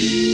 He